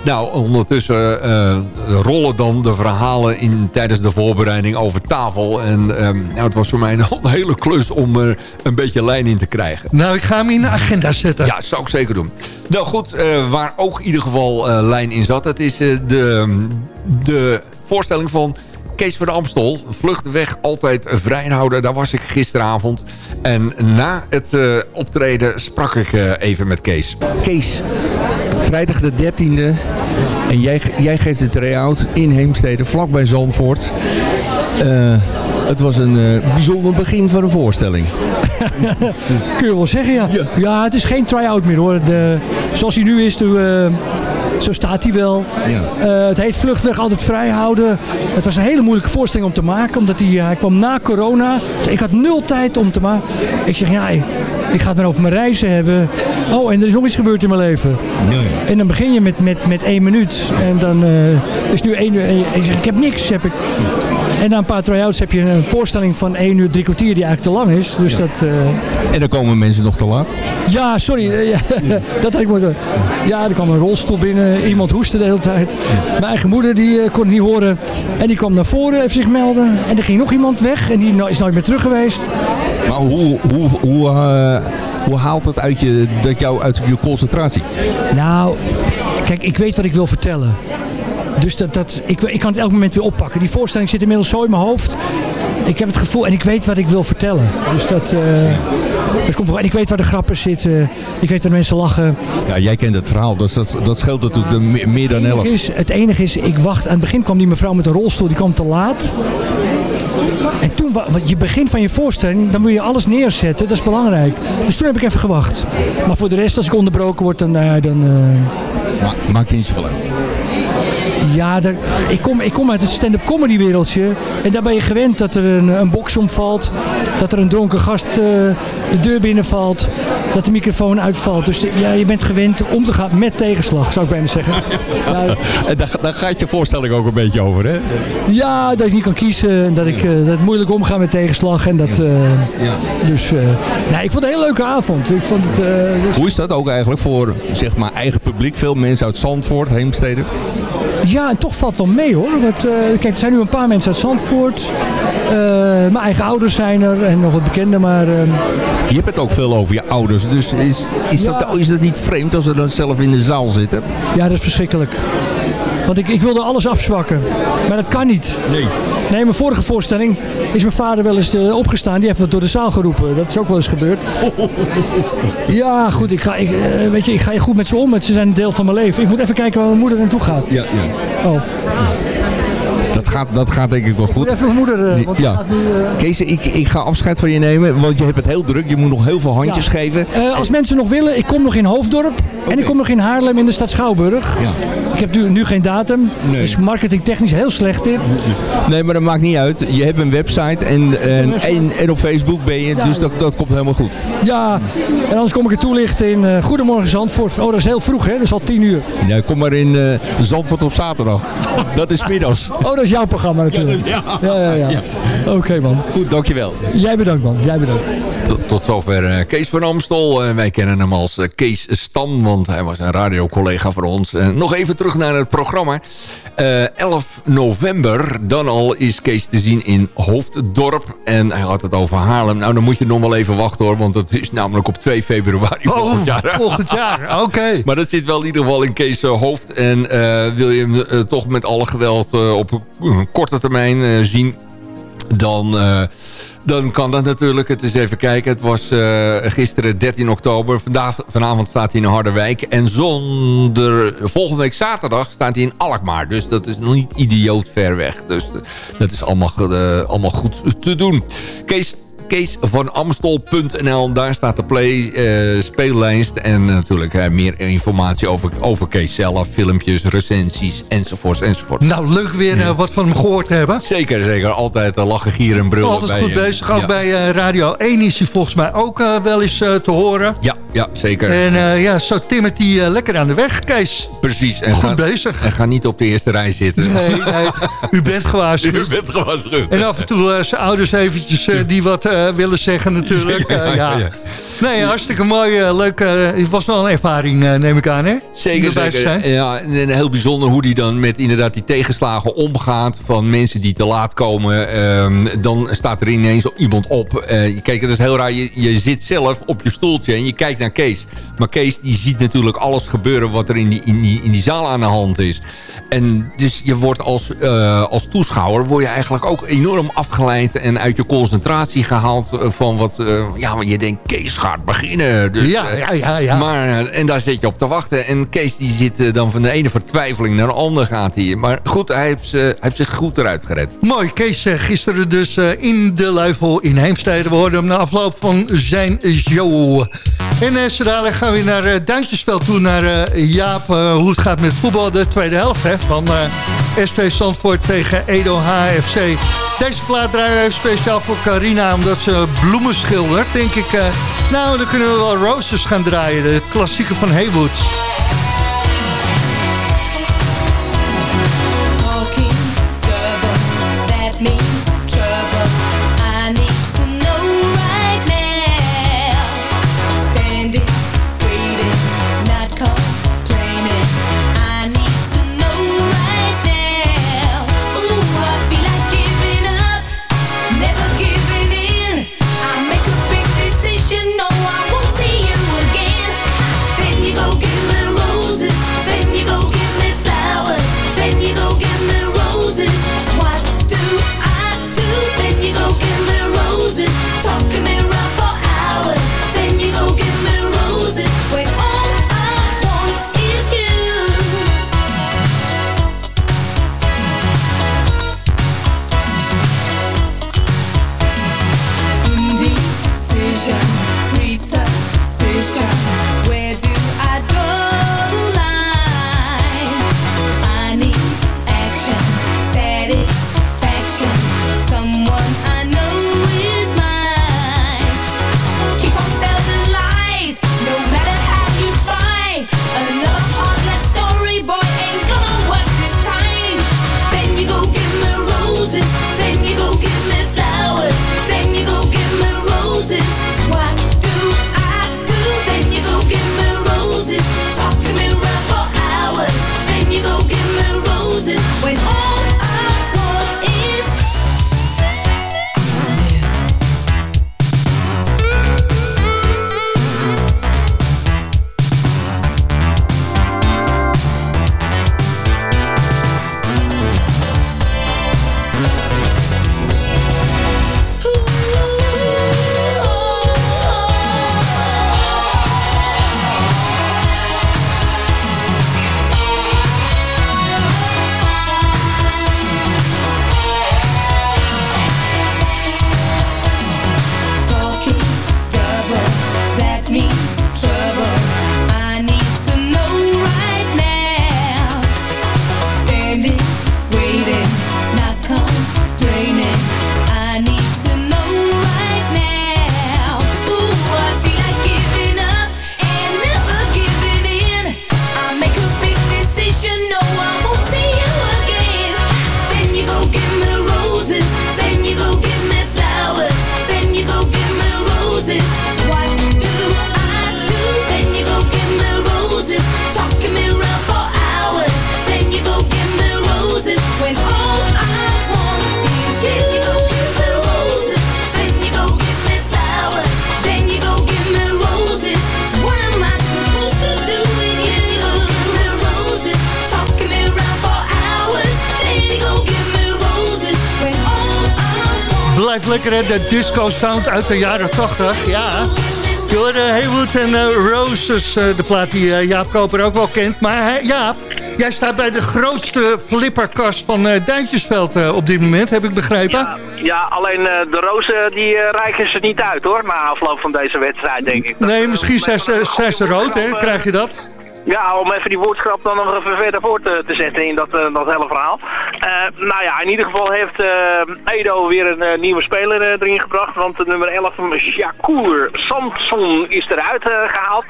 Nou, ondertussen uh, rollen dan de verhalen in, tijdens de voorbereiding over tafel. En um, nou, het was voor mij een, hele klus om er een beetje lijn in te krijgen. Nou, ik ga hem in de agenda zetten. Ja, zou ik zeker doen. Nou goed, uh, waar ook in ieder geval lijn in zat... dat is de, de voorstelling van Kees van de Amstel, vluchtweg altijd vrijhouden. Daar was ik gisteravond. En na het eh, optreden sprak ik eh, even met Kees. Kees, vrijdag de 13e. En jij, jij geeft het try-out in Heemstede, vlakbij Zandvoort. Eh, het was een eh, bijzonder begin van een voorstelling. Kun je wel zeggen, ja. Ja, het is geen try-out meer hoor. De, zoals hij nu is, de, eh, zo staat hij wel. Eh, het heet Vluchtweg altijd vrijhouden. Het was een hele moeilijke voorstelling om te maken, omdat hij, hij kwam na corona. Ik had nul tijd om te maken. Ik zeg, ja, ik, ik ga het maar over mijn reizen hebben. Oh, en er is nog iets gebeurd in mijn leven. En dan begin je met, met, met één minuut. En dan eh, is nu één uur. En ik zeg, ik heb niks. Heb ik. En na een paar try-outs heb je een voorstelling van één uur, drie kwartier die eigenlijk te lang is. Dus dat... eh, En dan komen mensen nog te laat. ja, sorry. ja, dat had ik moeten. Ja, er kwam een rolstoel binnen. Iemand hoestte de hele tijd. Mijn eigen moeder die eh, kon het niet horen. En die kwam naar voren, even zich melden. En er ging nog iemand weg. En die is nooit meer terug geweest. Maar hoe, hoe, hoe, eh, hoe haalt het uit je, dat jou uit je concentratie? Nou, kijk, ik weet wat ik wil vertellen. Dus dat, dat, ik, ik kan het elk moment weer oppakken. Die voorstelling zit inmiddels zo in mijn hoofd. Ik heb het gevoel en ik weet wat ik wil vertellen. Dus dat, eh, dat komt. En ik weet waar de grappen zitten. Ik weet waar mensen lachen. Ja, jij kent het verhaal, dus dat, dat scheelt natuurlijk de, me- meer dan Het elf. is, het enige is, ik wacht. Aan het begin kwam die mevrouw met een rolstoel, die kwam te laat. En toen, wa- want je begint van je voorstelling, dan wil je alles neerzetten. Dat is belangrijk. Dus toen heb ik even gewacht. Maar voor de rest, als ik onderbroken word, dan... nou ja, dan eh, Ma maakt je niet zoveel uit. Ja, daar- ik, kom, ik kom uit het stand-up comedy wereldje. En daar ben je gewend dat er een, een box omvalt. Dat er een dronken gast eh, de deur binnenvalt. Dat de microfoon uitvalt. Dus eh, ja, je bent gewend om te gaan met tegenslag, zou ik bijna zeggen. Ja, En daar, daar gaat je voorstelling ook een beetje over, hè? ja, dat ik niet kan kiezen. En dat ik eh, dat moeilijk omga met tegenslag. En dat, eh, Dus, eh, nee, ik vond het een hele leuke avond. Ik vond het, dus- Hoe is dat ook eigenlijk voor zeg maar, eigen publiek? Veel mensen uit Zandvoort, Heemstede. Ja, en toch valt wel mee hoor. Want, eh, kijk, er zijn nu een paar mensen uit Zandvoort. Eh, mijn eigen ouders zijn er en nog wat bekenden, maar... eh, Je hebt het ook veel over je ouders. Dus is, is, dat, is dat niet vreemd als ze dan zelf in de zaal zitten? ja, dat is verschrikkelijk. Want ik, ik wilde alles afzwakken. Maar dat kan niet. Nee. Nee, mijn vorige voorstelling is mijn vader wel eens eh, opgestaan. Die heeft wat door de zaal geroepen. Dat is ook wel eens gebeurd. Ja, goed. Ik ga, ik, eh, weet je, ik ga goed met ze om. Ze zijn een deel van mijn leven. Ik moet even kijken waar mijn moeder naartoe gaat. Ja, ja. Oh. Dat gaat, dat gaat denk ik wel goed. Even mijn moeder. eh, want Ja. gaat nu, eh, Kees, ik, ik ga afscheid van je nemen, want je hebt het heel druk. Je moet nog heel veel handjes Ja. geven. Eh, als mensen nog willen, ik kom nog in Hoofddorp. En ik kom nog in Haarlem in de stad Schouwburg. Ik heb nu, nu geen datum. Nee. Dus marketingtechnisch heel slecht dit. Nee, maar dat maakt niet uit. Je hebt een website en, en, en, en op Facebook ben je, Ja. dus dat, dat komt helemaal goed. Ja, en anders kom ik het toelichten in Goedemorgen Zandvoort. Oh, dat is heel vroeg hè, dat is al tien uur. Ja, kom maar in Zandvoort op zaterdag. Dat is middags. Oh, dat is jouw programma natuurlijk. Ja, ja, ja. Oké man. Goed, dankjewel. Jij bedankt man, jij bedankt. Tot, tot zover eh, Kees van Amstel. Eh, wij kennen hem als eh, Kees Stam, want hij was een radiocollega van ons. Nog even terug naar het programma. Eh, 11 november, dan al is Kees te zien in Hoofddorp. En hij had het over Haarlem. Nou, dan moet je nog wel even wachten hoor, want het is namelijk op 2 februari volgend jaar. Oh, volgend jaar, oké. Maar dat zit wel in ieder geval in Kees' hoofd. En wil je hem toch met alle geweld op een korte termijn eh, zien... dan, eh, dan kan dat natuurlijk. Het is even kijken. Het was eh, gisteren 13 oktober. Vandaag, vanavond staat hij in Harderwijk. En zonder, volgende week zaterdag staat hij in Alkmaar. Dus dat is nog niet idioot ver weg. Dus dat is allemaal, allemaal goed te doen. Kees keesvanamstel.nl. Daar staat de play eh, speellijst. En natuurlijk eh, meer informatie over, over Kees zelf. Filmpjes, recensies, enzovoorts, enzovoort. Nou, leuk weer eh, wat van hem gehoord te hebben. Zeker, zeker. Altijd eh, lachen, gieren en brullen. Altijd bij, goed eh, bezig. Ook ja. bij eh, Radio 1 is hij volgens mij ook eh, wel eens eh, te horen. Ja, ja, zeker. En eh, ja, zo timmert hij eh, lekker aan de weg, Kees. Precies. En Goed ga, bezig. En ga niet op de eerste rij zitten. Nee, nee, u bent gewaarschuwd. U bent gewaarschuwd. En af en toe eh, zijn ouders eventjes eh, die wat eh, eh, willen zeggen natuurlijk. Eh, ja, Ja, ja. Nee, hartstikke mooi. eh, leuk. eh, het was wel een ervaring, eh, neem ik aan, hè? Zeker, zeker. zijn. Ja, en heel bijzonder hoe die dan met inderdaad die tegenslagen omgaat. Van mensen die te laat komen. Ehm, dan staat er ineens iemand op. Eh, kijk, het is heel raar. Je, je zit zelf op je stoeltje en je kijkt naar Kees. Maar Kees die ziet natuurlijk alles gebeuren wat er in die, in die, in die zaal aan de hand is. En dus je wordt als, eh, als toeschouwer word je eigenlijk ook enorm afgeleid en uit je concentratie gehaald eh, van wat, eh, ja, want je denkt Kees gaat beginnen. Dus, Ja, eh, ja, ja, ja. Maar, en daar zit je op te wachten. En Kees die zit dan van de ene vertwijfeling naar de andere gaat hij. Maar goed, hij heeft, hij heeft zich goed eruit gered. Mooi, Kees gisteren dus in de Luifel in Heemstede. We hoorden hem na afloop van zijn show. En uh, zo dadelijk gaan we naar uh, Duintjesveld toe, naar uh, Jaap. Hoe het gaat met voetbal, de tweede helft hè, van SV Zandvoort tegen Edo HFC. Deze plaat draaien we speciaal voor Carina, omdat ze bloemen schildert. Denk ik, nou dan kunnen we wel Roses gaan draaien, de klassieke van Haywood. lekker hè, de disco sound uit de jaren 80. Ja, je hoorde Haywood en uh, Roses, uh, de plaat die uh, Jaap Koper ook wel kent. Maar hij, Jaap, jij staat bij de grootste flipperkast van Duintjesveld op dit moment, heb ik begrepen. Ja, ja alleen de rozen die reiken ze niet uit hoor, na afloop van deze wedstrijd denk ik. Nee, misschien zijn ze, zijn ze rood hè, krijg je dat? Ja, om even die woordschap dan nog even verder voor te, te zetten in dat, uh, dat hele verhaal. Uh, nou ja, in ieder geval heeft uh, Edo weer een nieuwe speler erin gebracht. Want de nummer 11, Shakur Samson, is eruit gehaald.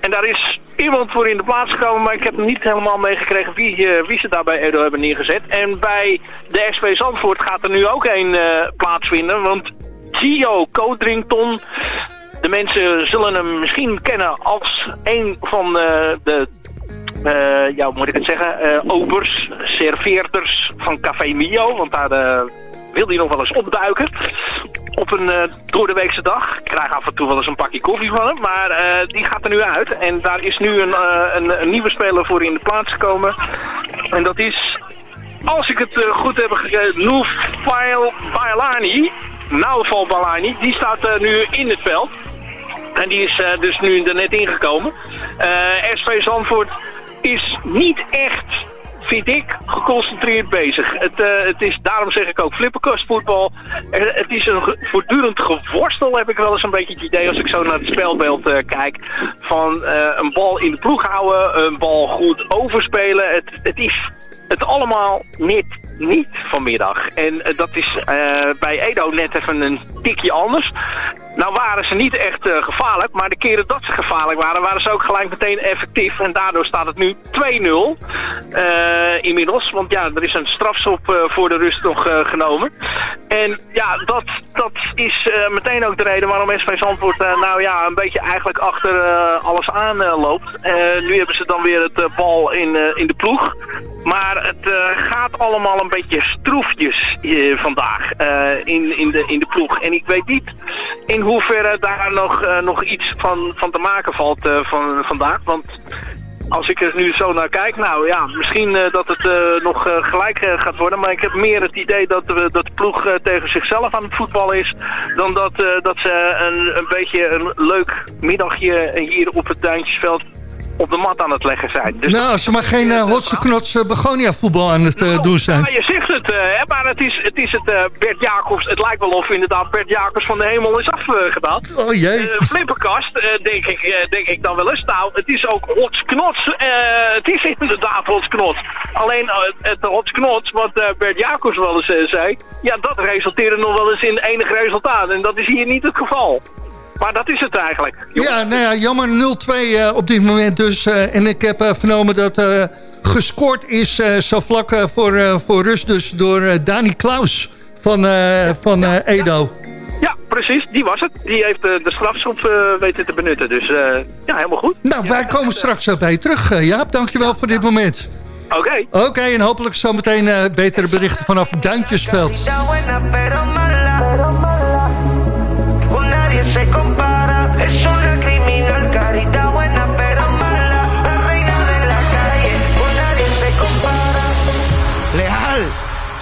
En daar is iemand voor in de plaats gekomen, maar ik heb niet helemaal meegekregen wie, wie ze daar bij Edo hebben neergezet. En bij de SV Zandvoort gaat er nu ook een plaatsvinden, want Gio Codrington. De mensen zullen hem misschien kennen als een van eh, de eh, ja, hoe moet ik het zeggen, eh, obers, serveerders van Café Mio. Want daar eh, wil hij nog wel eens opduiken. Op een uh, doordeweekse dag. Ik krijg af en toe wel eens een pakje koffie van hem. Maar die gaat er nu uit. En daar is nu een, een, nieuwe speler voor in de plaats gekomen. En dat is, als ik het goed heb gegeven, Nouf Bailani. Naufal Balani. Die staat eh, nu in het veld. En die is eh, dus nu er net ingekomen. Eh, SV Zandvoort is niet echt, vind ik, geconcentreerd bezig. Het, het is, daarom zeg ik ook flipperkastvoetbal. Het is een voortdurend geworstel, heb ik wel eens een beetje het idee als ik zo naar het spelbeeld kijk. Van een bal in de ploeg houden, een bal goed overspelen. Het, het is het allemaal net niet vanmiddag. En eh, dat is eh, bij Edo net even een tikje anders. Nou waren ze niet echt eh, gevaarlijk, maar de keren dat ze gevaarlijk waren, waren ze ook gelijk meteen effectief. En daardoor staat het nu 2-0 eh, inmiddels. Want ja, er is een strafschop voor de rust nog genomen. En ja, dat, dat is meteen ook de reden waarom SV Zandvoort nou ja, een beetje eigenlijk achter alles aan loopt. Nu hebben ze dan weer het bal in, in de ploeg. Maar het eh, gaat allemaal een beetje stroefjes eh, vandaag eh, in, in, de, in de ploeg. En ik weet niet in hoeverre daar nog, nog iets van, van te maken valt van, vandaag. Want als ik er nu zo naar kijk, nou ja, misschien dat het nog gelijk gaat worden. Maar ik heb meer het idee dat, we, dat de ploeg tegen zichzelf aan het voetballen is. Dan dat, dat ze een, een beetje een leuk middagje hier op het Duintjesveld op de mat aan het leggen zijn. Dus nou, ze maar geen uh, hotse knots uh, begonia voetbal aan het uh, doen zijn. Ja, je zegt het, hè, maar het is het, is het Bert Jacobs. Het lijkt wel of inderdaad Bert Jacobs van de hemel is afgedaan. oh jee. flipperkast, denk, ik, denk ik dan wel eens. Nou, het is ook Hots Knots. het is inderdaad Hots Knots. Alleen het Hots Knots, wat Bert Jacobs wel eens zei, ja, dat resulteerde nog wel eens in enig resultaat. En dat is hier niet het geval. Maar dat is het eigenlijk. Ja, nou ja, jammer 0-2 uh, op dit moment dus. Uh, en ik heb uh, vernomen dat uh, gescoord is zo vlak voor, voor rust dus door Dani Klaus van, van Edo. Ja, precies. Die was het. Die heeft de strafschop weten te benutten. Dus ja, helemaal goed. Nou, wij komen straks bij je terug, Jaap. Dankjewel voor dit moment. Oké. Okay. Oké, okay, en hopelijk zometeen betere berichten vanaf Duintjesveld.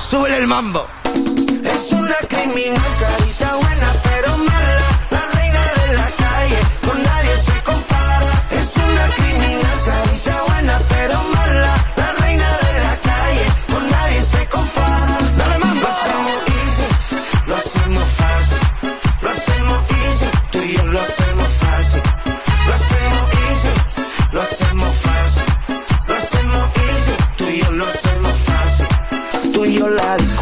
Súbele el mambo. Es una criminal, realize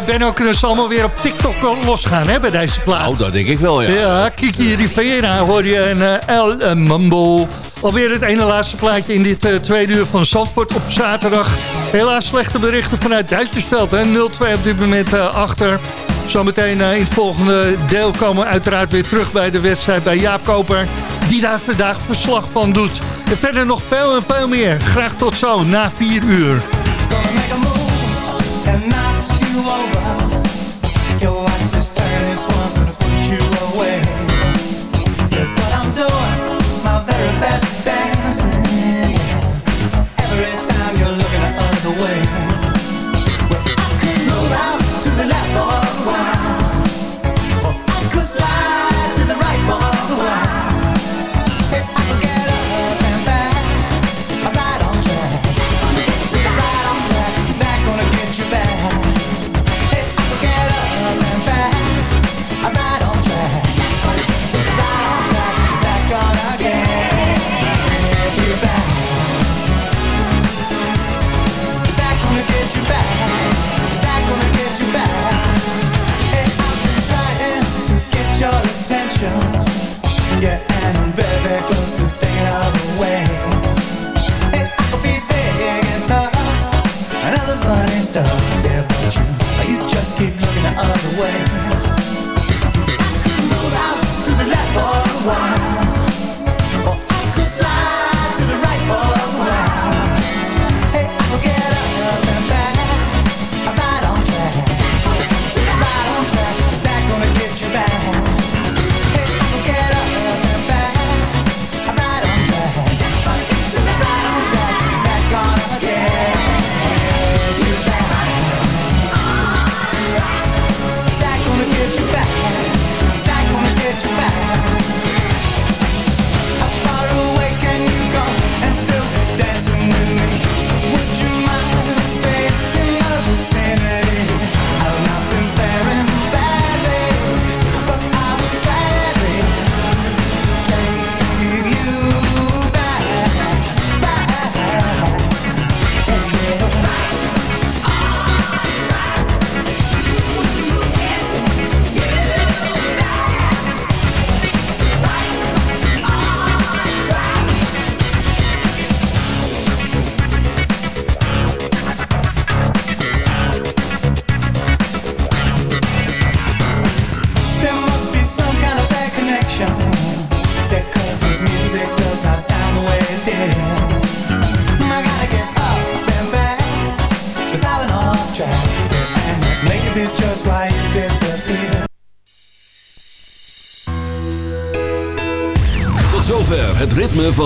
Eh, Benno, kunnen eh, ze allemaal weer op TikTok eh, losgaan hè, bij deze plaat. Oh, dat denk ik wel, ja. Ja, Kiki Rivera hoor je en uh, El Mambo. Alweer het ene laatste plaatje in dit uh, tweede uur van Zandvoort op zaterdag. Helaas slechte berichten vanuit Duitsersveld. 0-2 op dit moment achter. Zometeen in het volgende deel komen we uiteraard weer terug bij de wedstrijd bij Jaap Koper. Die daar vandaag verslag van doet. En verder nog veel en veel meer. Graag tot zo na 4 uur. over